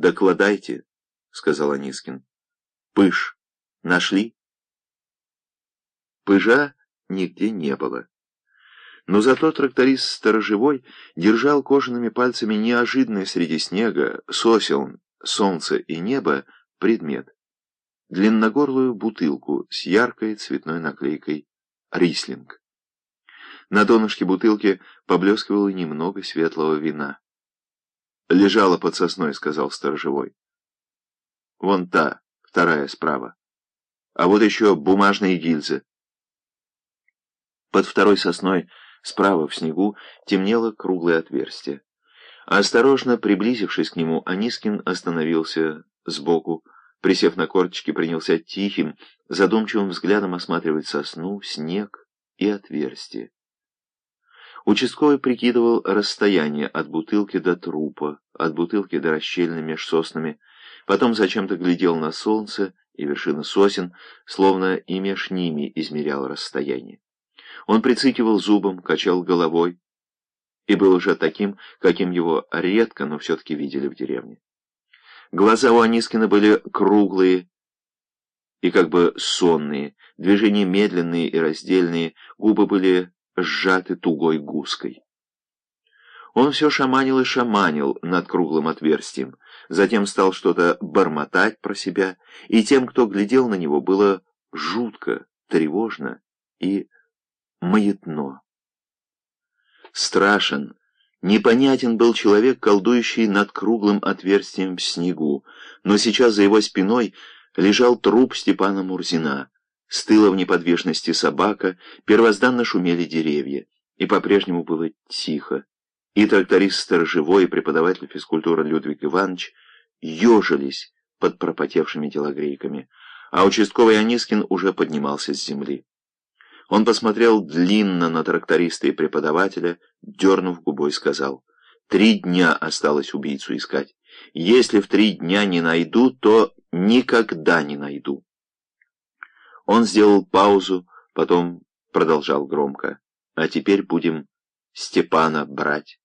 «Докладайте», — сказал Анискин. «Пыш нашли?» Пыжа нигде не было. Но зато тракторист сторожевой держал кожаными пальцами неожиданный среди снега, сосел, солнца и неба предмет. Длинногорлую бутылку с яркой цветной наклейкой «Рислинг». На донышке бутылки поблескивало немного светлого вина. «Лежала под сосной», — сказал сторожевой. «Вон та, вторая справа. А вот еще бумажные гильзы». Под второй сосной справа в снегу темнело круглое отверстие. Осторожно приблизившись к нему, Анискин остановился сбоку, присев на корточки, принялся тихим, задумчивым взглядом осматривать сосну, снег и отверстие. Участковый прикидывал расстояние от бутылки до трупа, от бутылки до расщельны меж соснами, потом зачем-то глядел на солнце и вершины сосен, словно и меж ними измерял расстояние. Он прицикивал зубом, качал головой и был уже таким, каким его редко, но все-таки видели в деревне. Глаза у Анискина были круглые и как бы сонные, движения медленные и раздельные, губы были сжаты тугой гуской. Он все шаманил и шаманил над круглым отверстием, затем стал что-то бормотать про себя, и тем, кто глядел на него, было жутко, тревожно и маятно. Страшен, непонятен был человек, колдующий над круглым отверстием в снегу, но сейчас за его спиной лежал труп Степана Мурзина. Стыла в неподвижности собака, первозданно шумели деревья, и по-прежнему было тихо. И тракторист сторожевой, и преподаватель физкультуры Людвиг Иванович ежились под пропотевшими телогрейками, а участковый Анискин уже поднимался с земли. Он посмотрел длинно на тракториста и преподавателя, дернув губой, сказал, «Три дня осталось убийцу искать. Если в три дня не найду, то никогда не найду». Он сделал паузу, потом продолжал громко, «А теперь будем Степана брать».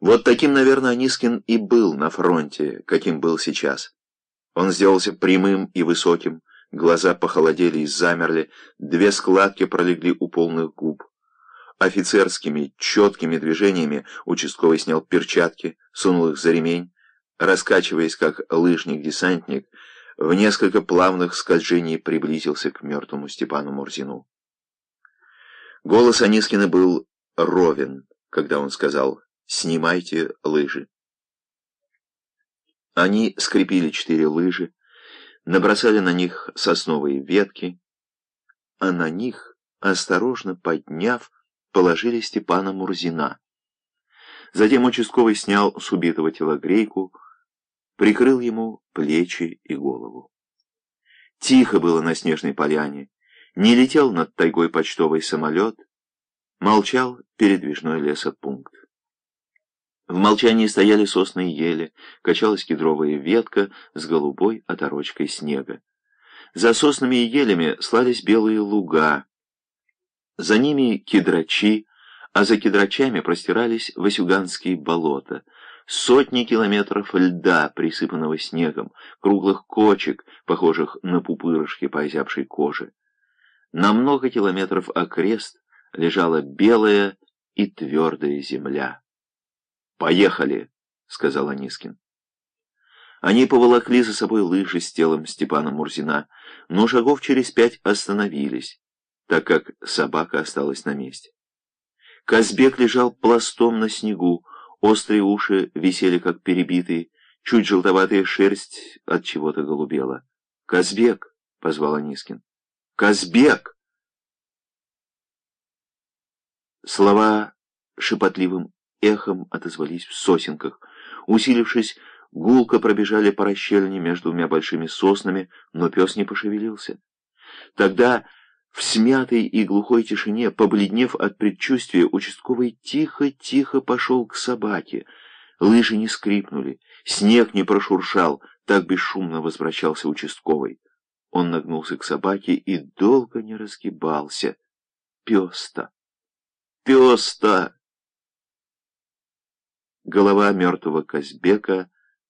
Вот таким, наверное, Анискин и был на фронте, каким был сейчас. Он сделался прямым и высоким, Глаза похолодели и замерли, две складки пролегли у полных губ. Офицерскими, четкими движениями участковый снял перчатки, сунул их за ремень, раскачиваясь, как лыжник-десантник, в несколько плавных скольжений приблизился к мертвому Степану Мурзину. Голос Анискина был ровен, когда он сказал «Снимайте лыжи». Они скрепили четыре лыжи, набросали на них сосновые ветки, а на них, осторожно подняв, положили Степана Мурзина. Затем участковый снял с убитого телогрейку, прикрыл ему плечи и голову. Тихо было на снежной поляне, не летел над тайгой почтовый самолет, молчал передвижной лесопункт. В молчании стояли сосны и ели, качалась кедровая ветка с голубой оторочкой снега. За соснами и елями слались белые луга. За ними кедрачи, а за кедрачами простирались васюганские болота. Сотни километров льда, присыпанного снегом, круглых кочек, похожих на пупырышки по озябшей коже. На много километров окрест лежала белая и твердая земля. «Поехали!» — сказал Анискин. Они поволокли за собой лыжи с телом Степана Мурзина, но шагов через пять остановились, так как собака осталась на месте. Казбек лежал пластом на снегу, острые уши висели как перебитые, чуть желтоватая шерсть от чего-то голубела. «Казбек!» — позвал Анискин. «Казбек!» Слова шепотливым эхом отозвались в сосенках. Усилившись, гулко пробежали по расщелине между двумя большими соснами, но пес не пошевелился. Тогда, в смятой и глухой тишине, побледнев от предчувствия, участковый тихо-тихо пошел к собаке. Лыжи не скрипнули, снег не прошуршал, так бесшумно возвращался участковый. Он нагнулся к собаке и долго не разгибался. Пес-то! Пес-то! Голова мертвого Казбека